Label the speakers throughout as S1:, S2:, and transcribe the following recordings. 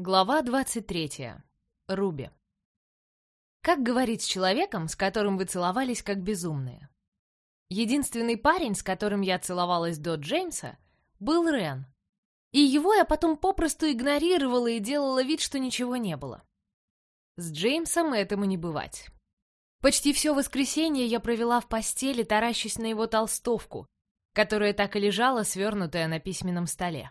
S1: Глава 23. Руби. Как говорить с человеком, с которым вы целовались как безумные? Единственный парень, с которым я целовалась до Джеймса, был Рен. И его я потом попросту игнорировала и делала вид, что ничего не было. С Джеймсом этому не бывать. Почти все воскресенье я провела в постели, таращась на его толстовку, которая так и лежала, свернутая на письменном столе.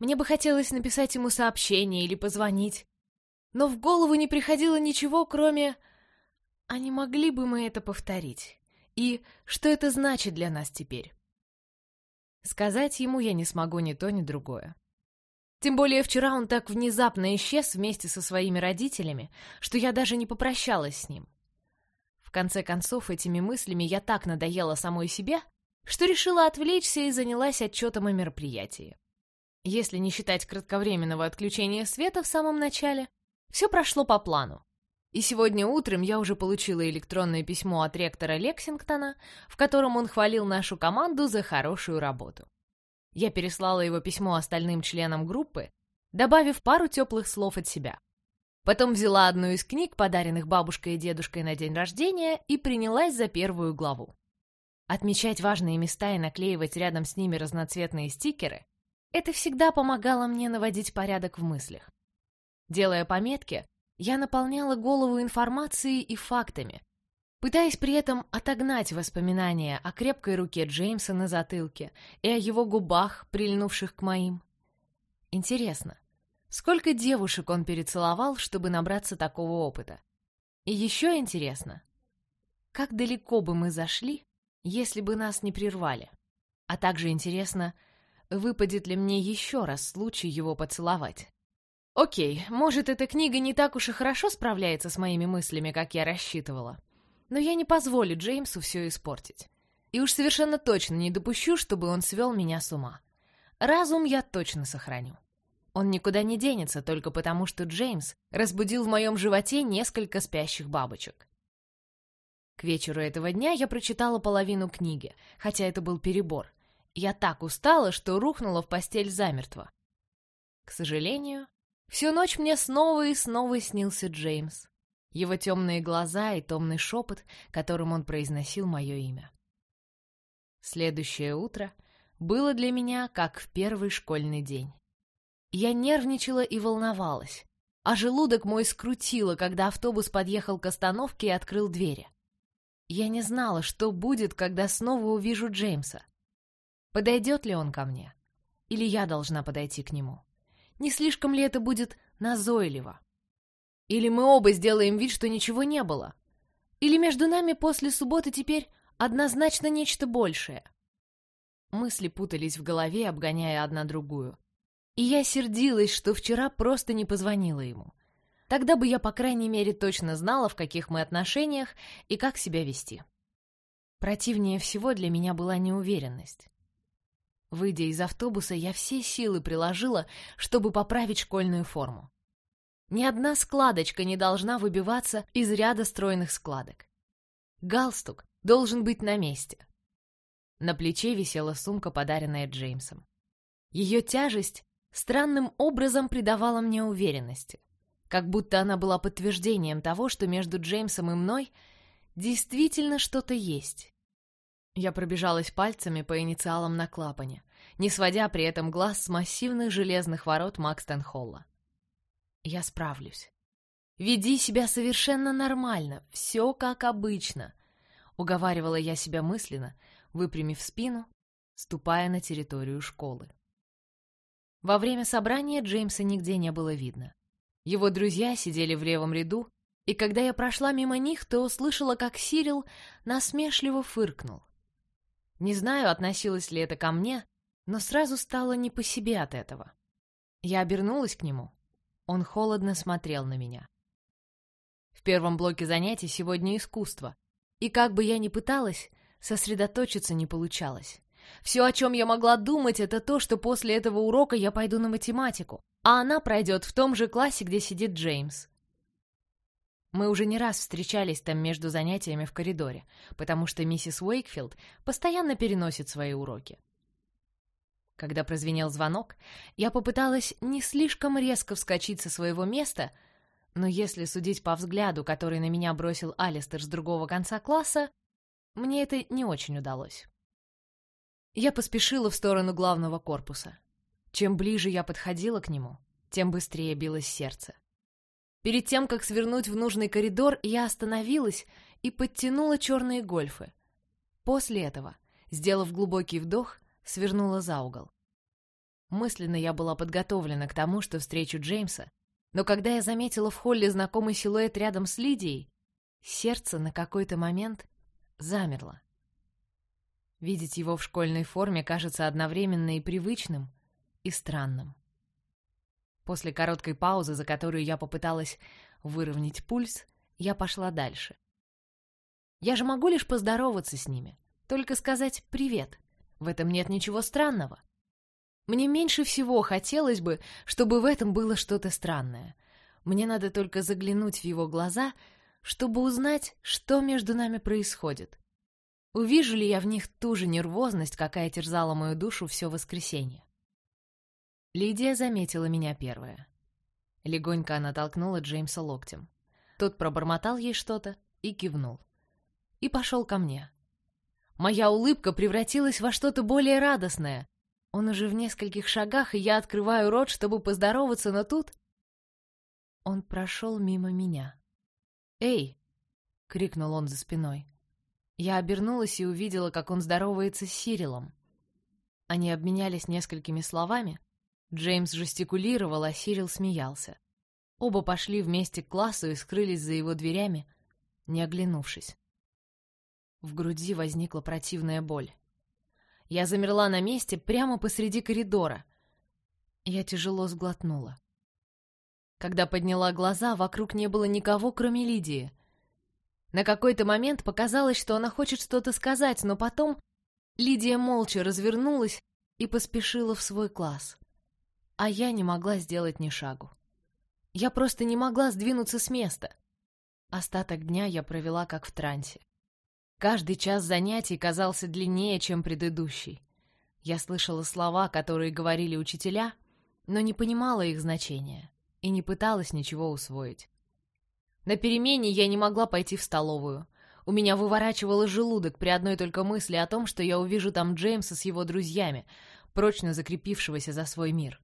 S1: Мне бы хотелось написать ему сообщение или позвонить. Но в голову не приходило ничего, кроме «А не могли бы мы это повторить?» И «Что это значит для нас теперь?» Сказать ему я не смогу ни то, ни другое. Тем более вчера он так внезапно исчез вместе со своими родителями, что я даже не попрощалась с ним. В конце концов, этими мыслями я так надоела самой себе, что решила отвлечься и занялась отчетом о мероприятии. Если не считать кратковременного отключения света в самом начале, все прошло по плану. И сегодня утром я уже получила электронное письмо от ректора Лексингтона, в котором он хвалил нашу команду за хорошую работу. Я переслала его письмо остальным членам группы, добавив пару теплых слов от себя. Потом взяла одну из книг, подаренных бабушкой и дедушкой на день рождения, и принялась за первую главу. Отмечать важные места и наклеивать рядом с ними разноцветные стикеры это всегда помогало мне наводить порядок в мыслях. Делая пометки, я наполняла голову информацией и фактами, пытаясь при этом отогнать воспоминания о крепкой руке Джеймса на затылке и о его губах, прильнувших к моим. Интересно, сколько девушек он перецеловал, чтобы набраться такого опыта? И еще интересно, как далеко бы мы зашли, если бы нас не прервали? А также интересно, выпадет ли мне еще раз случай его поцеловать. Окей, может, эта книга не так уж и хорошо справляется с моими мыслями, как я рассчитывала. Но я не позволю Джеймсу все испортить. И уж совершенно точно не допущу, чтобы он свел меня с ума. Разум я точно сохраню. Он никуда не денется только потому, что Джеймс разбудил в моем животе несколько спящих бабочек. К вечеру этого дня я прочитала половину книги, хотя это был перебор — я так устала, что рухнула в постель замертво. К сожалению, всю ночь мне снова и снова снился Джеймс. Его темные глаза и томный шепот, которым он произносил мое имя. Следующее утро было для меня как в первый школьный день. Я нервничала и волновалась, а желудок мой скрутило, когда автобус подъехал к остановке и открыл двери. Я не знала, что будет, когда снова увижу Джеймса. Подойдет ли он ко мне? Или я должна подойти к нему? Не слишком ли это будет назойливо? Или мы оба сделаем вид, что ничего не было? Или между нами после субботы теперь однозначно нечто большее? Мысли путались в голове, обгоняя одна другую. И я сердилась, что вчера просто не позвонила ему. Тогда бы я, по крайней мере, точно знала, в каких мы отношениях и как себя вести. Противнее всего для меня была неуверенность. Выйдя из автобуса, я все силы приложила, чтобы поправить школьную форму. Ни одна складочка не должна выбиваться из ряда стройных складок. Галстук должен быть на месте. На плече висела сумка, подаренная Джеймсом. Ее тяжесть странным образом придавала мне уверенности, как будто она была подтверждением того, что между Джеймсом и мной действительно что-то есть. Я пробежалась пальцами по инициалам на клапане, не сводя при этом глаз с массивных железных ворот Макстон-Холла. Я справлюсь. Веди себя совершенно нормально, все как обычно, уговаривала я себя мысленно, выпрямив спину, ступая на территорию школы. Во время собрания Джеймса нигде не было видно. Его друзья сидели в левом ряду, и когда я прошла мимо них, то услышала, как Сирил насмешливо фыркнул. Не знаю, относилось ли это ко мне, но сразу стало не по себе от этого. Я обернулась к нему. Он холодно смотрел на меня. В первом блоке занятий сегодня искусство, и как бы я ни пыталась, сосредоточиться не получалось. Все, о чем я могла думать, это то, что после этого урока я пойду на математику, а она пройдет в том же классе, где сидит Джеймс. Мы уже не раз встречались там между занятиями в коридоре, потому что миссис Уэйкфилд постоянно переносит свои уроки. Когда прозвенел звонок, я попыталась не слишком резко вскочить со своего места, но если судить по взгляду, который на меня бросил Алистер с другого конца класса, мне это не очень удалось. Я поспешила в сторону главного корпуса. Чем ближе я подходила к нему, тем быстрее билось сердце. Перед тем, как свернуть в нужный коридор, я остановилась и подтянула черные гольфы. После этого, сделав глубокий вдох, свернула за угол. Мысленно я была подготовлена к тому, что встречу Джеймса, но когда я заметила в холле знакомый силуэт рядом с Лидией, сердце на какой-то момент замерло. Видеть его в школьной форме кажется одновременно и привычным, и странным. После короткой паузы, за которую я попыталась выровнять пульс, я пошла дальше. Я же могу лишь поздороваться с ними, только сказать «привет». В этом нет ничего странного. Мне меньше всего хотелось бы, чтобы в этом было что-то странное. Мне надо только заглянуть в его глаза, чтобы узнать, что между нами происходит. Увижу ли я в них ту же нервозность, какая терзала мою душу все воскресенье? Лидия заметила меня первая. Легонько она толкнула Джеймса локтем. Тот пробормотал ей что-то и кивнул. И пошел ко мне. Моя улыбка превратилась во что-то более радостное. Он уже в нескольких шагах, и я открываю рот, чтобы поздороваться, но тут... Он прошел мимо меня. «Эй!» — крикнул он за спиной. Я обернулась и увидела, как он здоровается с Сирилом. Они обменялись несколькими словами, Джеймс жестикулировал, а Сирил смеялся. Оба пошли вместе к классу и скрылись за его дверями, не оглянувшись. В груди возникла противная боль. Я замерла на месте прямо посреди коридора. Я тяжело сглотнула. Когда подняла глаза, вокруг не было никого, кроме Лидии. На какой-то момент показалось, что она хочет что-то сказать, но потом Лидия молча развернулась и поспешила в свой класс а я не могла сделать ни шагу. Я просто не могла сдвинуться с места. Остаток дня я провела как в трансе. Каждый час занятий казался длиннее, чем предыдущий. Я слышала слова, которые говорили учителя, но не понимала их значения и не пыталась ничего усвоить. На перемене я не могла пойти в столовую. У меня выворачивало желудок при одной только мысли о том, что я увижу там Джеймса с его друзьями, прочно закрепившегося за свой мир.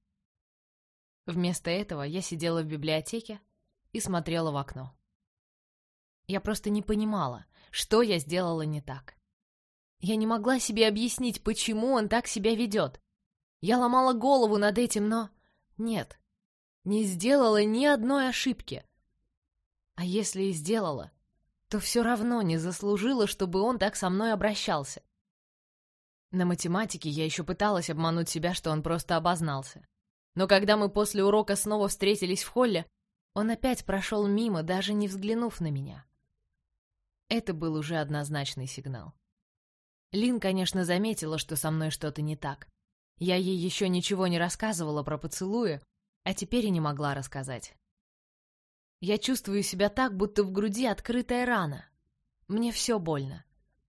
S1: Вместо этого я сидела в библиотеке и смотрела в окно. Я просто не понимала, что я сделала не так. Я не могла себе объяснить, почему он так себя ведет. Я ломала голову над этим, но... Нет, не сделала ни одной ошибки. А если и сделала, то все равно не заслужила, чтобы он так со мной обращался. На математике я еще пыталась обмануть себя, что он просто обознался. Но когда мы после урока снова встретились в холле, он опять прошел мимо, даже не взглянув на меня. Это был уже однозначный сигнал. Лин, конечно, заметила, что со мной что-то не так. Я ей еще ничего не рассказывала про поцелуи, а теперь и не могла рассказать. Я чувствую себя так, будто в груди открытая рана. Мне все больно.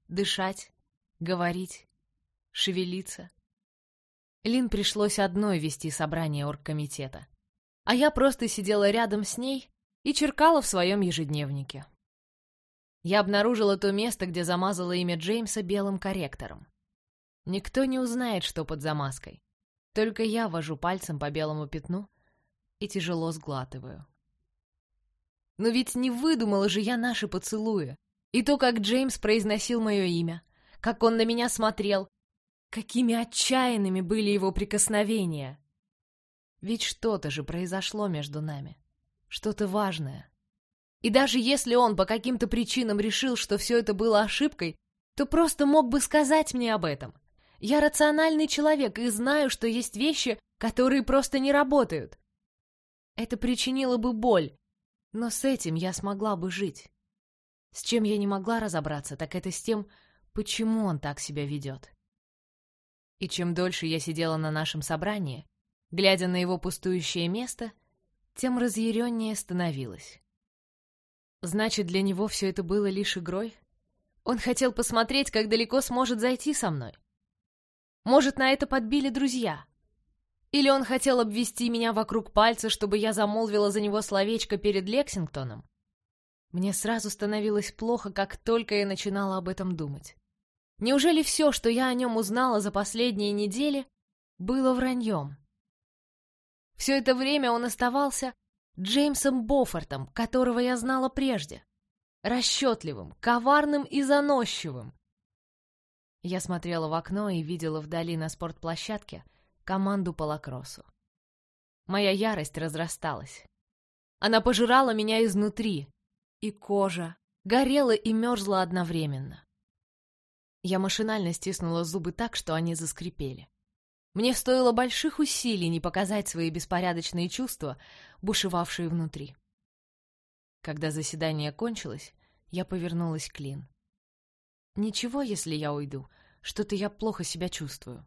S1: Дышать, говорить, шевелиться. Лин пришлось одной вести собрание оргкомитета. А я просто сидела рядом с ней и черкала в своем ежедневнике. Я обнаружила то место, где замазала имя Джеймса белым корректором. Никто не узнает, что под замазкой. Только я вожу пальцем по белому пятну и тяжело сглатываю. Но ведь не выдумала же я наши поцелуи. И то, как Джеймс произносил мое имя, как он на меня смотрел, Какими отчаянными были его прикосновения! Ведь что-то же произошло между нами. Что-то важное. И даже если он по каким-то причинам решил, что все это было ошибкой, то просто мог бы сказать мне об этом. Я рациональный человек и знаю, что есть вещи, которые просто не работают. Это причинило бы боль, но с этим я смогла бы жить. С чем я не могла разобраться, так это с тем, почему он так себя ведет. И чем дольше я сидела на нашем собрании, глядя на его пустующее место, тем разъяреннее становилась. Значит, для него все это было лишь игрой? Он хотел посмотреть, как далеко сможет зайти со мной. Может, на это подбили друзья? Или он хотел обвести меня вокруг пальца, чтобы я замолвила за него словечко перед Лексингтоном? Мне сразу становилось плохо, как только я начинала об этом думать. Неужели все, что я о нем узнала за последние недели, было враньем? Все это время он оставался Джеймсом Боффортом, которого я знала прежде. Расчетливым, коварным и заносчивым. Я смотрела в окно и видела вдали на спортплощадке команду по лакроссу. Моя ярость разрасталась. Она пожирала меня изнутри, и кожа горела и мерзла одновременно. Я машинально стиснула зубы так, что они заскрипели. Мне стоило больших усилий не показать свои беспорядочные чувства, бушевавшие внутри. Когда заседание кончилось, я повернулась к Лин. «Ничего, если я уйду. Что-то я плохо себя чувствую».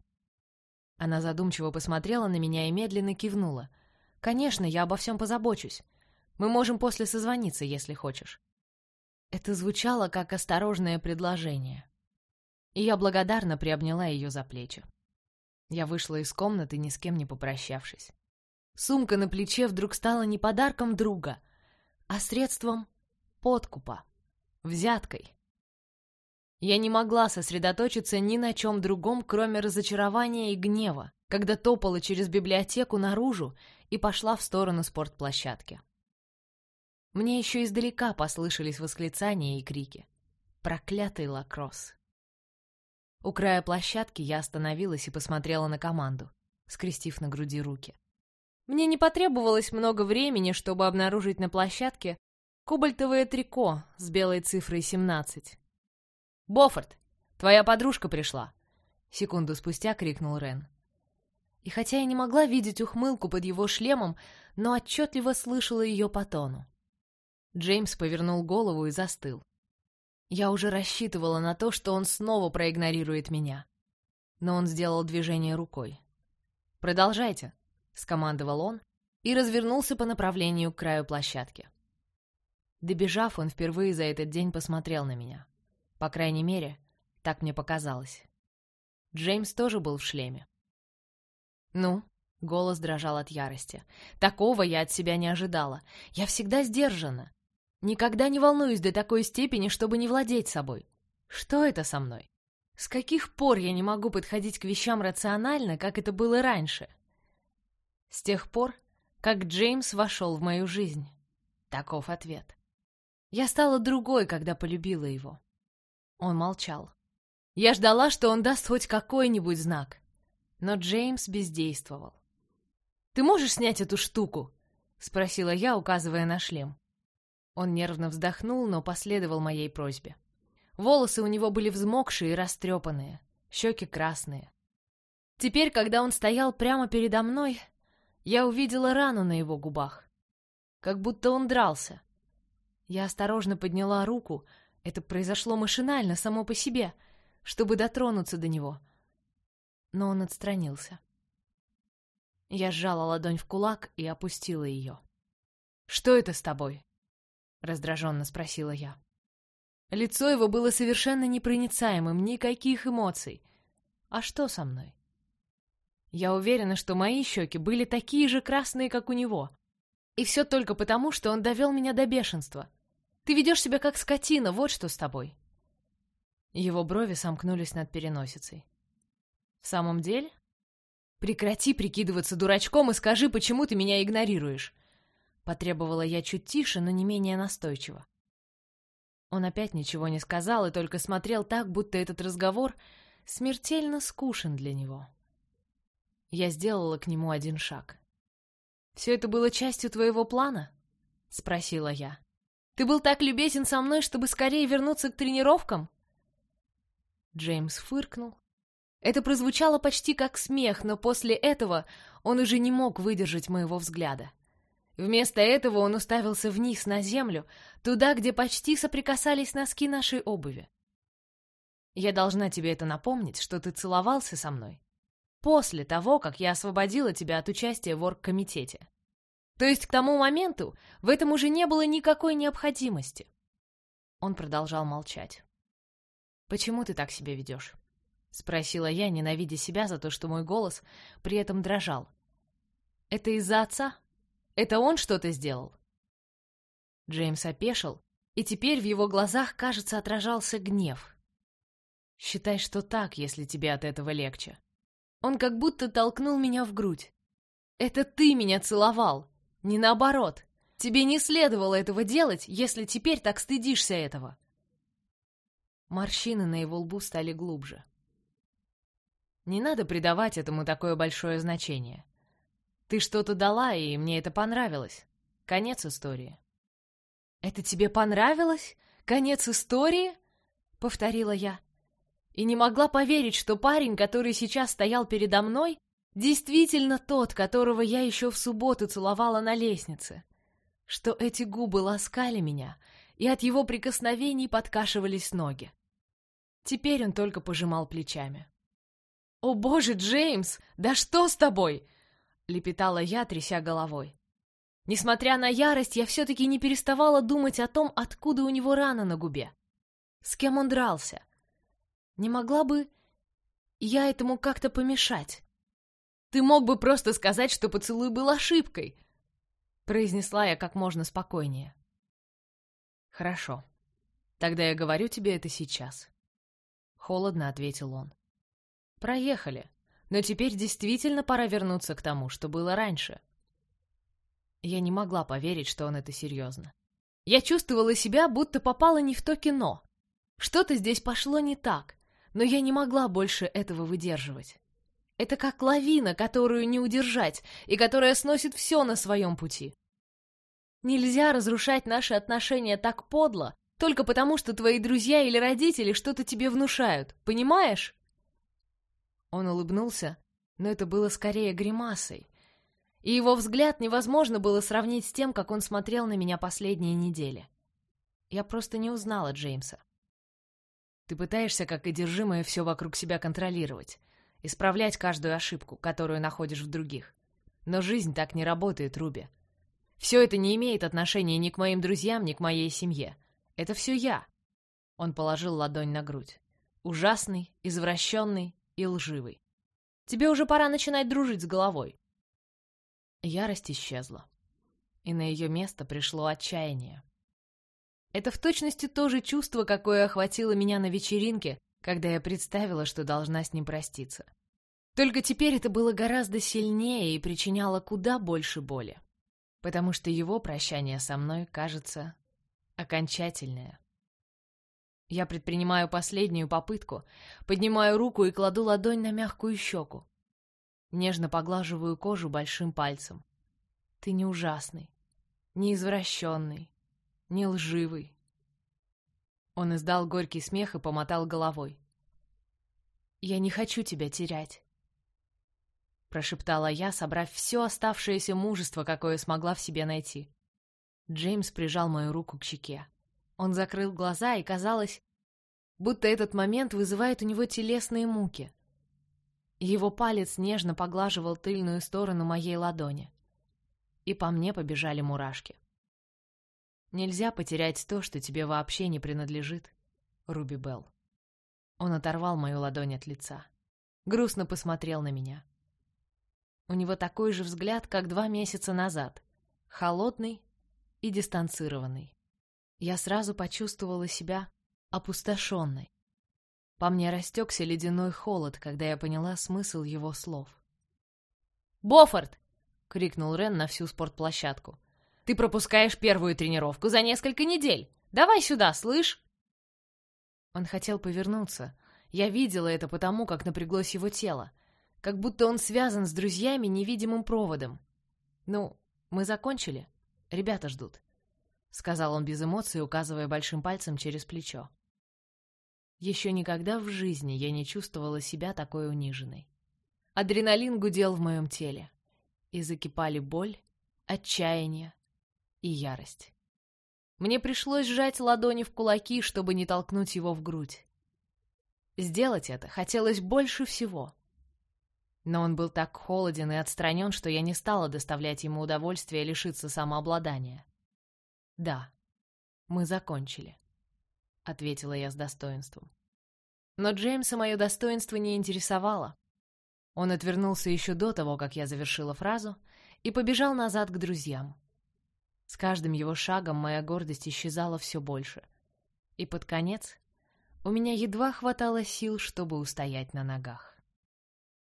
S1: Она задумчиво посмотрела на меня и медленно кивнула. «Конечно, я обо всем позабочусь. Мы можем после созвониться, если хочешь». Это звучало как осторожное предложение. И я благодарно приобняла ее за плечи. Я вышла из комнаты, ни с кем не попрощавшись. Сумка на плече вдруг стала не подарком друга, а средством подкупа, взяткой. Я не могла сосредоточиться ни на чем другом, кроме разочарования и гнева, когда топала через библиотеку наружу и пошла в сторону спортплощадки. Мне еще издалека послышались восклицания и крики. Проклятый лакросс. У края площадки я остановилась и посмотрела на команду, скрестив на груди руки. Мне не потребовалось много времени, чтобы обнаружить на площадке кобальтовое трико с белой цифрой 17. «Боффорд, твоя подружка пришла!» Секунду спустя крикнул Рен. И хотя я не могла видеть ухмылку под его шлемом, но отчетливо слышала ее по тону. Джеймс повернул голову и застыл. Я уже рассчитывала на то, что он снова проигнорирует меня. Но он сделал движение рукой. «Продолжайте», — скомандовал он и развернулся по направлению к краю площадки. Добежав, он впервые за этот день посмотрел на меня. По крайней мере, так мне показалось. Джеймс тоже был в шлеме. «Ну?» — голос дрожал от ярости. «Такого я от себя не ожидала. Я всегда сдержана. Никогда не волнуюсь до такой степени, чтобы не владеть собой. Что это со мной? С каких пор я не могу подходить к вещам рационально, как это было раньше? С тех пор, как Джеймс вошел в мою жизнь. Таков ответ. Я стала другой, когда полюбила его. Он молчал. Я ждала, что он даст хоть какой-нибудь знак. Но Джеймс бездействовал. «Ты можешь снять эту штуку?» — спросила я, указывая на шлем. Он нервно вздохнул, но последовал моей просьбе. Волосы у него были взмокшие и растрепанные, щеки красные. Теперь, когда он стоял прямо передо мной, я увидела рану на его губах. Как будто он дрался. Я осторожно подняла руку, это произошло машинально, само по себе, чтобы дотронуться до него. Но он отстранился. Я сжала ладонь в кулак и опустила ее. «Что это с тобой?» — раздраженно спросила я. Лицо его было совершенно непроницаемым, никаких эмоций. А что со мной? Я уверена, что мои щеки были такие же красные, как у него. И все только потому, что он довел меня до бешенства. Ты ведешь себя как скотина, вот что с тобой. Его брови сомкнулись над переносицей. В самом деле? Прекрати прикидываться дурачком и скажи, почему ты меня игнорируешь. Потребовала я чуть тише, но не менее настойчиво. Он опять ничего не сказал и только смотрел так, будто этот разговор смертельно скушен для него. Я сделала к нему один шаг. «Все это было частью твоего плана?» — спросила я. «Ты был так любезен со мной, чтобы скорее вернуться к тренировкам?» Джеймс фыркнул. Это прозвучало почти как смех, но после этого он уже не мог выдержать моего взгляда. Вместо этого он уставился вниз на землю, туда, где почти соприкасались носки нашей обуви. «Я должна тебе это напомнить, что ты целовался со мной после того, как я освободила тебя от участия в оргкомитете. То есть к тому моменту в этом уже не было никакой необходимости». Он продолжал молчать. «Почему ты так себя ведешь?» — спросила я, ненавидя себя за то, что мой голос при этом дрожал. «Это из-за отца? Это он что-то сделал?» Джеймс опешил, и теперь в его глазах, кажется, отражался гнев. «Считай, что так, если тебе от этого легче». Он как будто толкнул меня в грудь. «Это ты меня целовал, не наоборот. Тебе не следовало этого делать, если теперь так стыдишься этого». Морщины на его лбу стали глубже. Не надо придавать этому такое большое значение. Ты что-то дала, и мне это понравилось. Конец истории. «Это тебе понравилось? Конец истории?» — повторила я. И не могла поверить, что парень, который сейчас стоял передо мной, действительно тот, которого я еще в субботу целовала на лестнице. Что эти губы ласкали меня, и от его прикосновений подкашивались ноги. Теперь он только пожимал плечами. «О боже, Джеймс, да что с тобой?» — лепетала я, тряся головой. Несмотря на ярость, я все-таки не переставала думать о том, откуда у него рана на губе. С кем он дрался? Не могла бы я этому как-то помешать? Ты мог бы просто сказать, что поцелуй был ошибкой, произнесла я как можно спокойнее. Хорошо. Тогда я говорю тебе это сейчас. Холодно ответил он. Проехали. Но теперь действительно пора вернуться к тому, что было раньше. Я не могла поверить, что он это серьезно. Я чувствовала себя, будто попала не в то кино. Что-то здесь пошло не так, но я не могла больше этого выдерживать. Это как лавина, которую не удержать, и которая сносит все на своем пути. Нельзя разрушать наши отношения так подло, только потому, что твои друзья или родители что-то тебе внушают, понимаешь? Он улыбнулся, но это было скорее гримасой, и его взгляд невозможно было сравнить с тем, как он смотрел на меня последние недели. Я просто не узнала Джеймса. Ты пытаешься, как одержимое, все вокруг себя контролировать, исправлять каждую ошибку, которую находишь в других. Но жизнь так не работает, Руби. Все это не имеет отношения ни к моим друзьям, ни к моей семье. Это все я. Он положил ладонь на грудь. Ужасный, извращенный и лживый. Тебе уже пора начинать дружить с головой. Ярость исчезла, и на ее место пришло отчаяние. Это в точности то же чувство, какое охватило меня на вечеринке, когда я представила, что должна с ним проститься. Только теперь это было гораздо сильнее и причиняло куда больше боли, потому что его прощание со мной, кажется, окончательное. Я предпринимаю последнюю попытку, поднимаю руку и кладу ладонь на мягкую щеку. Нежно поглаживаю кожу большим пальцем. Ты не ужасный, не извращенный, не лживый. Он издал горький смех и помотал головой. «Я не хочу тебя терять», — прошептала я, собрав все оставшееся мужество, какое смогла в себе найти. Джеймс прижал мою руку к щеке. Он закрыл глаза, и казалось, будто этот момент вызывает у него телесные муки. Его палец нежно поглаживал тыльную сторону моей ладони. И по мне побежали мурашки. Нельзя потерять то, что тебе вообще не принадлежит, Руби Белл. Он оторвал мою ладонь от лица. Грустно посмотрел на меня. У него такой же взгляд, как два месяца назад. Холодный и дистанцированный. Я сразу почувствовала себя опустошенной. По мне растекся ледяной холод, когда я поняла смысл его слов. «Боффорд!» — крикнул Рен на всю спортплощадку. «Ты пропускаешь первую тренировку за несколько недель! Давай сюда, слышь?» Он хотел повернуться. Я видела это потому, как напряглось его тело. Как будто он связан с друзьями невидимым проводом. «Ну, мы закончили. Ребята ждут», — сказал он без эмоций, указывая большим пальцем через плечо. Еще никогда в жизни я не чувствовала себя такой униженной. Адреналин гудел в моем теле, и закипали боль, отчаяние и ярость. Мне пришлось сжать ладони в кулаки, чтобы не толкнуть его в грудь. Сделать это хотелось больше всего. Но он был так холоден и отстранен, что я не стала доставлять ему удовольствие лишиться самообладания. «Да, мы закончили», — ответила я с достоинством. Но Джеймса мое достоинство не интересовало. Он отвернулся еще до того, как я завершила фразу, и побежал назад к друзьям. С каждым его шагом моя гордость исчезала все больше. И под конец у меня едва хватало сил, чтобы устоять на ногах.